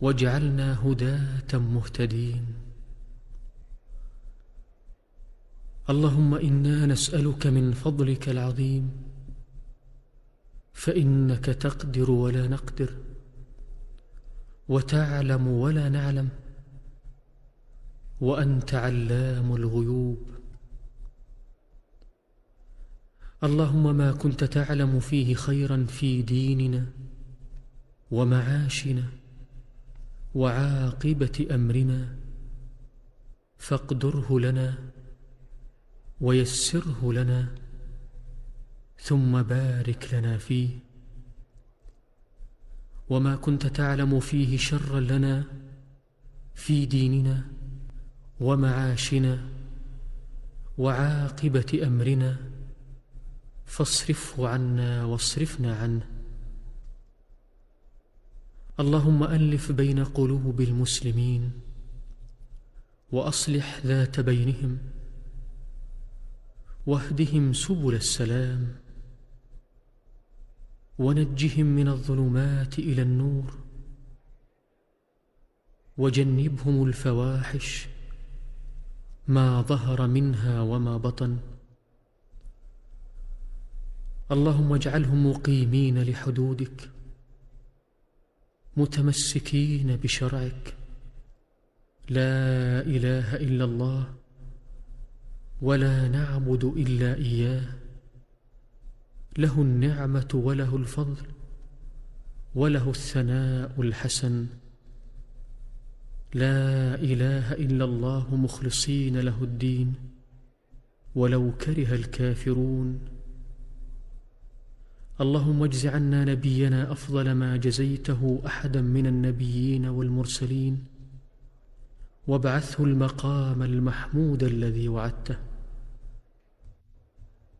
واجعلنا هداة مهتدين. اللهم إنا نسألك من فضلك العظيم فإنك تقدر ولا نقدر وتعلم ولا نعلم وأنت علام الغيوب. اللهم ما كنت تعلم فيه خيرا في ديننا ومعاشنا. وعاقبة أمرنا فاقدره لنا ويسره لنا ثم بارك لنا فيه. وما كنت تعلم فيه شرا لنا في ديننا ومعاشنا وعاقبة أمرنا فاصرفه عنا واصرفنا عنه. اللهم ألف بين قلوب المسلمين وأصلح ذات بينهم واهدهم سبل السلام ونجهم من الظلمات إلى النور وجنبهم الفواحش ما ظهر منها وما بطن اللهم اجعلهم مقيمين لحدودك متمسكين بشرعك. لا إله إلا الله ولا نعبد إلا إياه. له النعمة وله الفضل وله الثناء الحسن. لا إله إلا الله مخلصين له الدين. ولو كره الكافرون اللهم اجز عنا نبينا أفضل ما جزيته أحدا من النبيين والمرسلين وابعثه المقام المحمود الذي وعدته.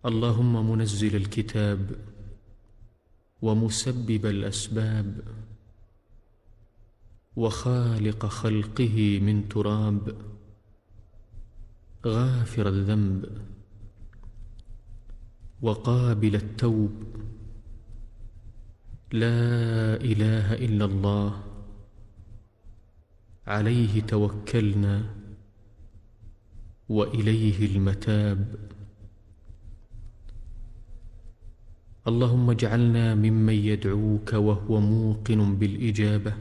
اللهم منزل الكتاب ومسبب الأسباب وخالق خلقه من تراب. غافر الذنب وقابل التوب. لا إله إلا الله. عليه توكلنا وإليه المتاب. اللهم اجعلنا ممن يدعوك وهو موقن بالإجابة.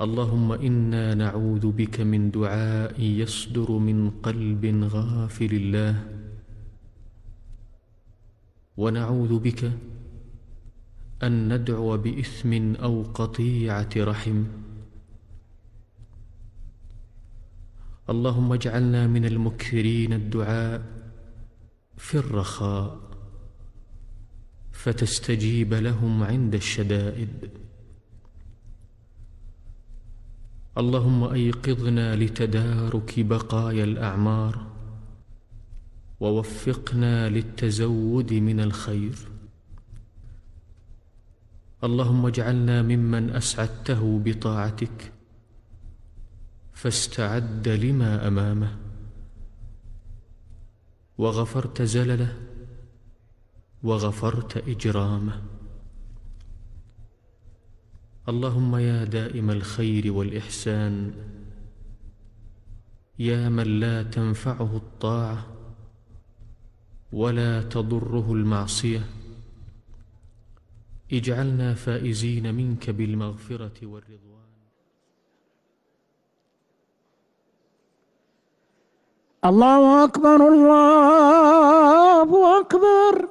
اللهم إنا نعوذ بك من دعاء يصدر من قلب غافل الله. ونعوذ بك أن ندعو باثم أو قطيعة رحم. اللهم اجعلنا من المكثرين الدعاء في الرخاء فتستجيب لهم عند الشدائد. اللهم أيقظنا لتدارك بقايا الأعمار. ووفقنا للتزود من الخير. اللهم اجعلنا ممن أسعدته بطاعتك فاستعد لما أمامه. وغفرت زلله وغفرت إجرامه. اللهم يا دائم الخير والإحسان يا من لا تنفعه الطاعة ولا تضره المعصية. اجعلنا فائزين منك بالمغفرة والرضوان. الله أكبر الله أكبر.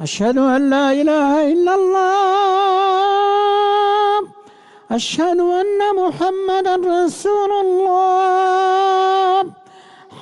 أشهد أن لا إله إلا الله. أشهد أن محمدا رسول الله.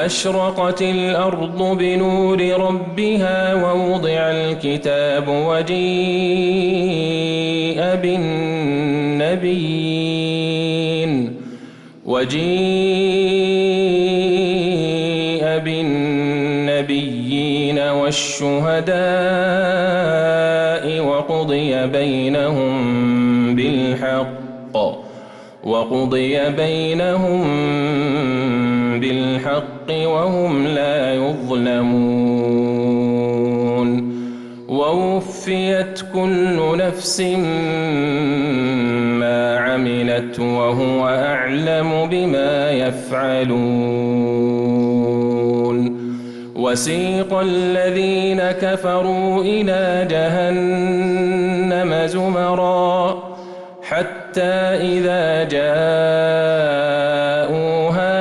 وأشرقت الأرض بنور ربها ووضع الكتاب وجيء بالنبيين وجيء بالنبيين والشهداء وقضي بينهم بالحق وقضي بينهم بالحق وهم لا يظلمون. ووفيت كل نفس ما عملت وهو أعلم بما يفعلون. وسيق الذين كفروا إلى جهنم زمرًا حتى إذا جاءوها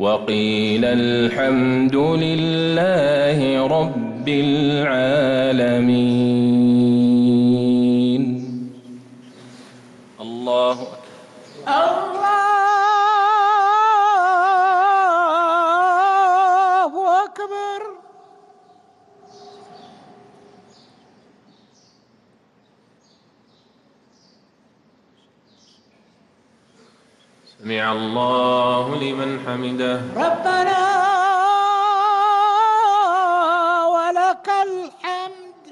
وقيل الحمد لله رب العالمين. الله أكبر. الله أكبر. سمع الله حمده ربنا ولك الحمد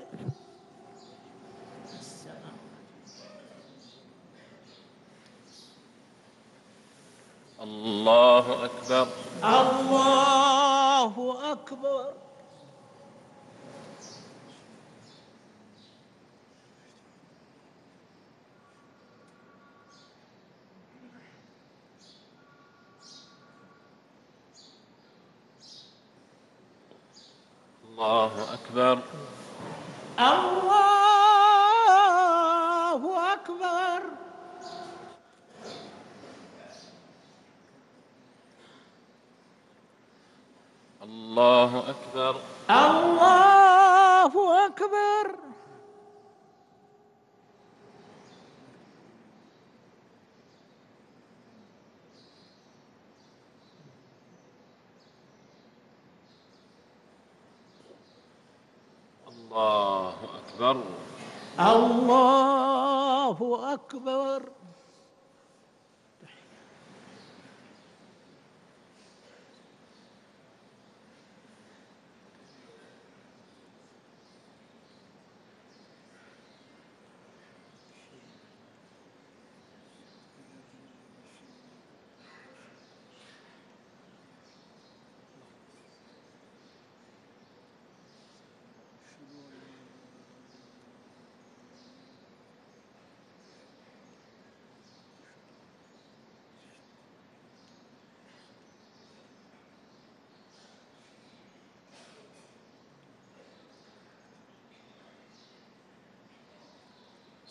الله أكبر الله أكبر الله أكبر الله أكبر الله أكبر. الله أكبر الله أكبر الله أكبر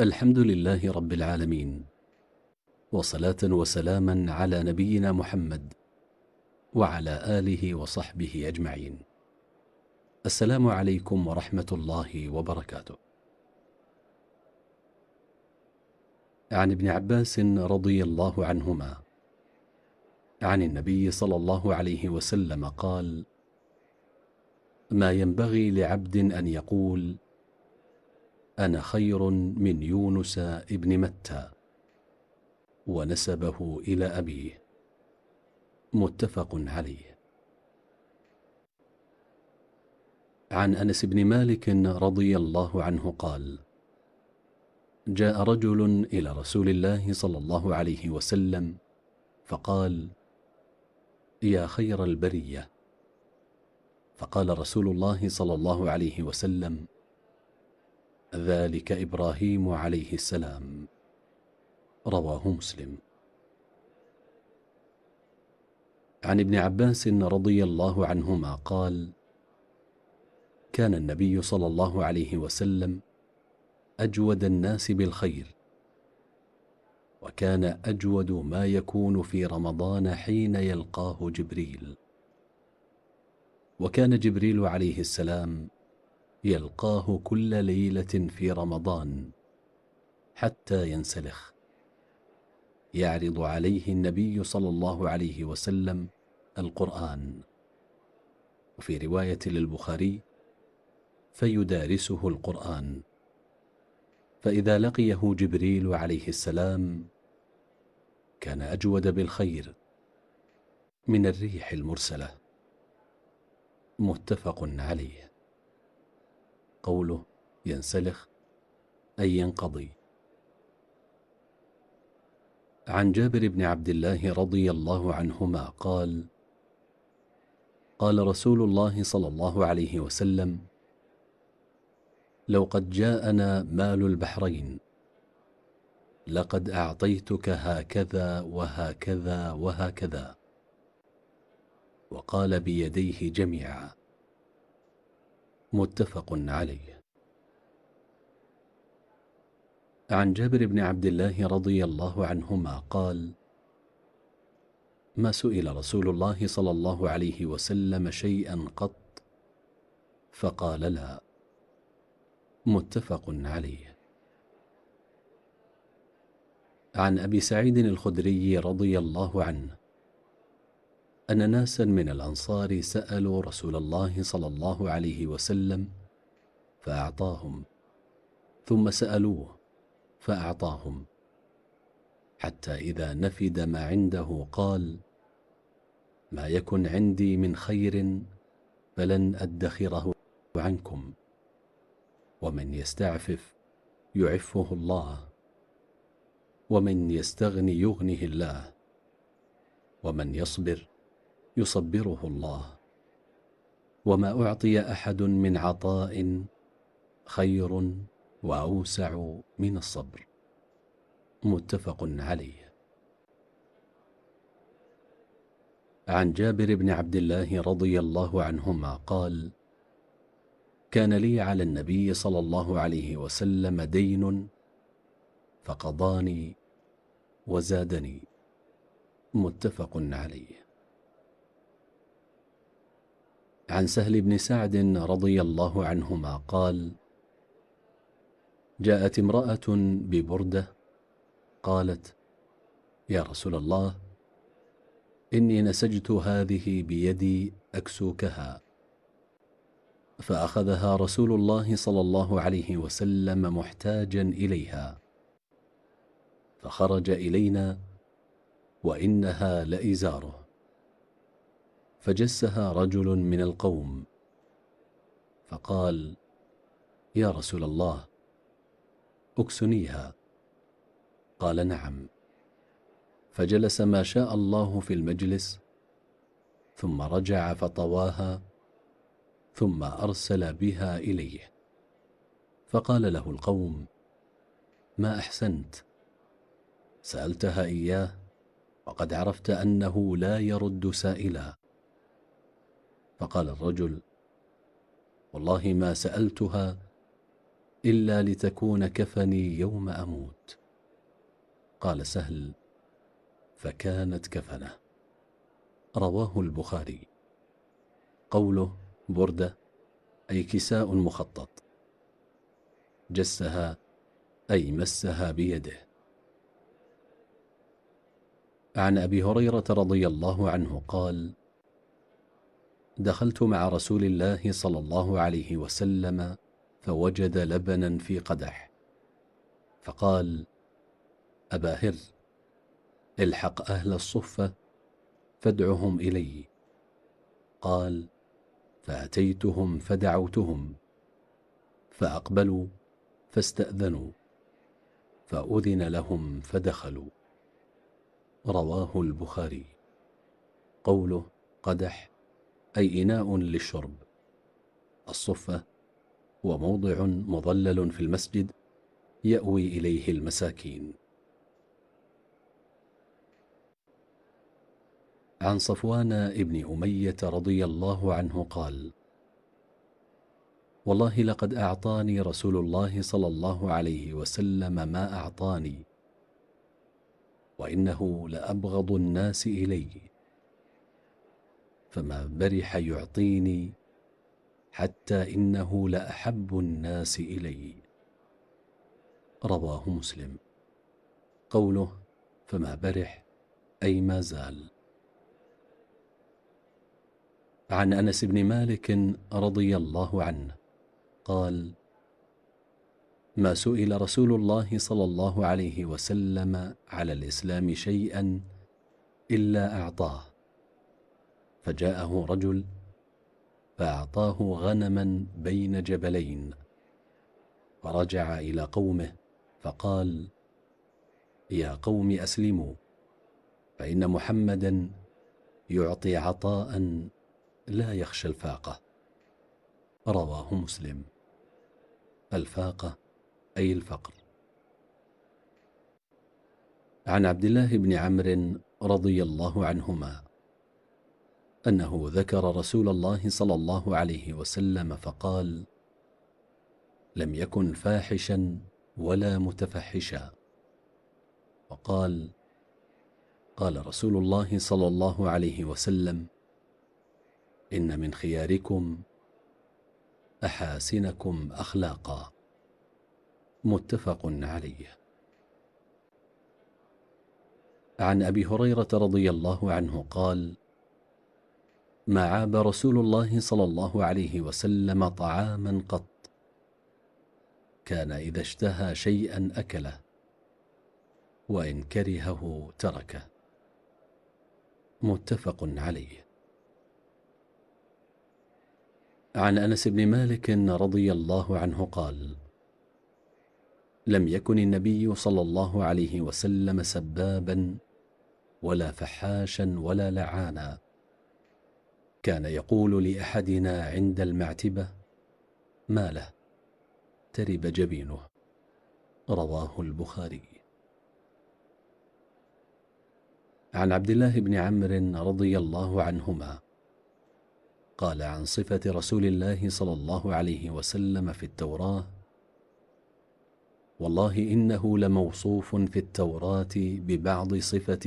الحمد لله رب العالمين وصلاة وسلاما على نبينا محمد وعلى آله وصحبه أجمعين. السلام عليكم ورحمة الله وبركاته. عن ابن عباس رضي الله عنهما عن النبي صلى الله عليه وسلم قال ما ينبغي لعبد أن يقول أنا خير من يونس ابن متى ونسبه إلى أبيه. متفق عليه. عن أنس بن مالك رضي الله عنه قال جاء رجل إلى رسول الله صلى الله عليه وسلم فقال يا خير البرية. فقال رسول الله صلى الله عليه وسلم ذلك إبراهيم عليه السلام. رواه مسلم. عن ابن عباس رضي الله عنهما قال كان النبي صلى الله عليه وسلم أجود الناس بالخير وكان أجود ما يكون في رمضان حين يلقاه جبريل. وكان جبريل عليه السلام يلقاه كل ليلة في رمضان حتى ينسلخ. يعرض عليه النبي صلى الله عليه وسلم القرآن. وفي رواية للبخاري فيدارسه القرآن. فإذا لقيه جبريل عليه السلام كان أجود بالخير من الريح المرسلة. متفق عليه. قوله ينسلخ أي ينقضي. عن جابر بن عبد الله رضي الله عنهما قال قال رسول الله صلى الله عليه وسلم لو قد جاءنا مال البحرين لقد أعطيتك هكذا وهكذا وهكذا. وقال بيديه جميعا متفق عليه. عن جابر بن عبد الله رضي الله عنهما قال ما سئل رسول الله صلى الله عليه وسلم شيئا قط؟ فقال لا. متفق عليه. عن أبي سعيد الخدري رضي الله عنه أن ناسا من الأنصار سألوا رسول الله صلى الله عليه وسلم فأعطاهم. ثم سألوه فأعطاهم. حتى إذا نفد ما عنده قال ما يكن عندي من خير فلن أدخره عنكم ومن يستعفف يعفه الله ومن يستغني يغنه الله ومن يصبر يصبره الله. وما أعطي أحد من عطاء خير وأوسع من الصبر. متفق عليه. عن جابر بن عبد الله رضي الله عنهما قال كان لي على النبي صلى الله عليه وسلم دين فقضاني وزادني. متفق عليه. عن سهل بن سعد رضي الله عنهما قال جاءت امرأة ببردة قالت يا رسول الله إني نسجت هذه بيدي أكسوكها فأخذها رسول الله صلى الله عليه وسلم محتاجا إليها فخرج إلينا وإنها لإزاره. فجسها رجل من القوم. فقال يا رسول الله أكسنيها. قال نعم. فجلس ما شاء الله في المجلس ثم رجع فطواها ثم أرسل بها إليه. فقال له القوم ما أحسنت؟ سألتها إياه وقد عرفت أنه لا يرد سائلا. فقال الرجل والله ما سألتها إلا لتكون كفني يوم أموت. قال سهل فكانت كفنة. رواه البخاري. قوله برده أي كساء مخطط. جسها أي مسها بيده. عن أبي هريرة رضي الله عنه قال دخلت مع رسول الله صلى الله عليه وسلم فوجد لبنا في قدح. فقال أبا هر الحق أهل الصفة فادعهم إلي. قال فأتيتهم فدعوتهم فأقبلوا فاستأذنوا فأذن لهم فدخلوا. رواه البخاري. قوله قدح أي إناء للشرب. الصفة هو موضع مظلل في المسجد يأوي إليه المساكين. عن صفوان ابن أمية رضي الله عنه قال والله لقد أعطاني رسول الله صلى الله عليه وسلم ما أعطاني وإنه لأبغض الناس الي فما برح يعطيني حتى إنه لأحب الناس إلي. رواه مسلم. قوله فما برح أي ما زال. عن أنس بن مالك رضي الله عنه قال ما سئل رسول الله صلى الله عليه وسلم على الإسلام شيئا إلا أعطاه. فجاءه رجل فأعطاه غنما بين جبلين فرجع إلى قومه فقال يا قوم أسلموا فإن محمدا يعطي عطاء لا يخشى الفاقة. رواه مسلم. الفاقة أي الفقر. عن عبد الله بن عمرو رضي الله عنهما أنه ذكر رسول الله صلى الله عليه وسلم فقال لم يكن فاحشا ولا متفحشا. وقال قال رسول الله صلى الله عليه وسلم إن من خياركم أحاسنكم اخلاقا. متفق عليه. عن أبي هريرة رضي الله عنه قال ما عاب رسول الله صلى الله عليه وسلم طعاما قط. كان إذا اشتهى شيئا أكله وإن كرهه تركه. متفق عليه. عن أنس بن مالك رضي الله عنه قال لم يكن النبي صلى الله عليه وسلم سبابا ولا فحاشا ولا لعانا. كان يقول لأحدنا عند المعتبة ما له؟ ترب جبينه. رواه البخاري. عن عبد الله بن عمرو رضي الله عنهما قال عن صفة رسول الله صلى الله عليه وسلم في التوراة والله إنه لموصوف في التوراة ببعض صفة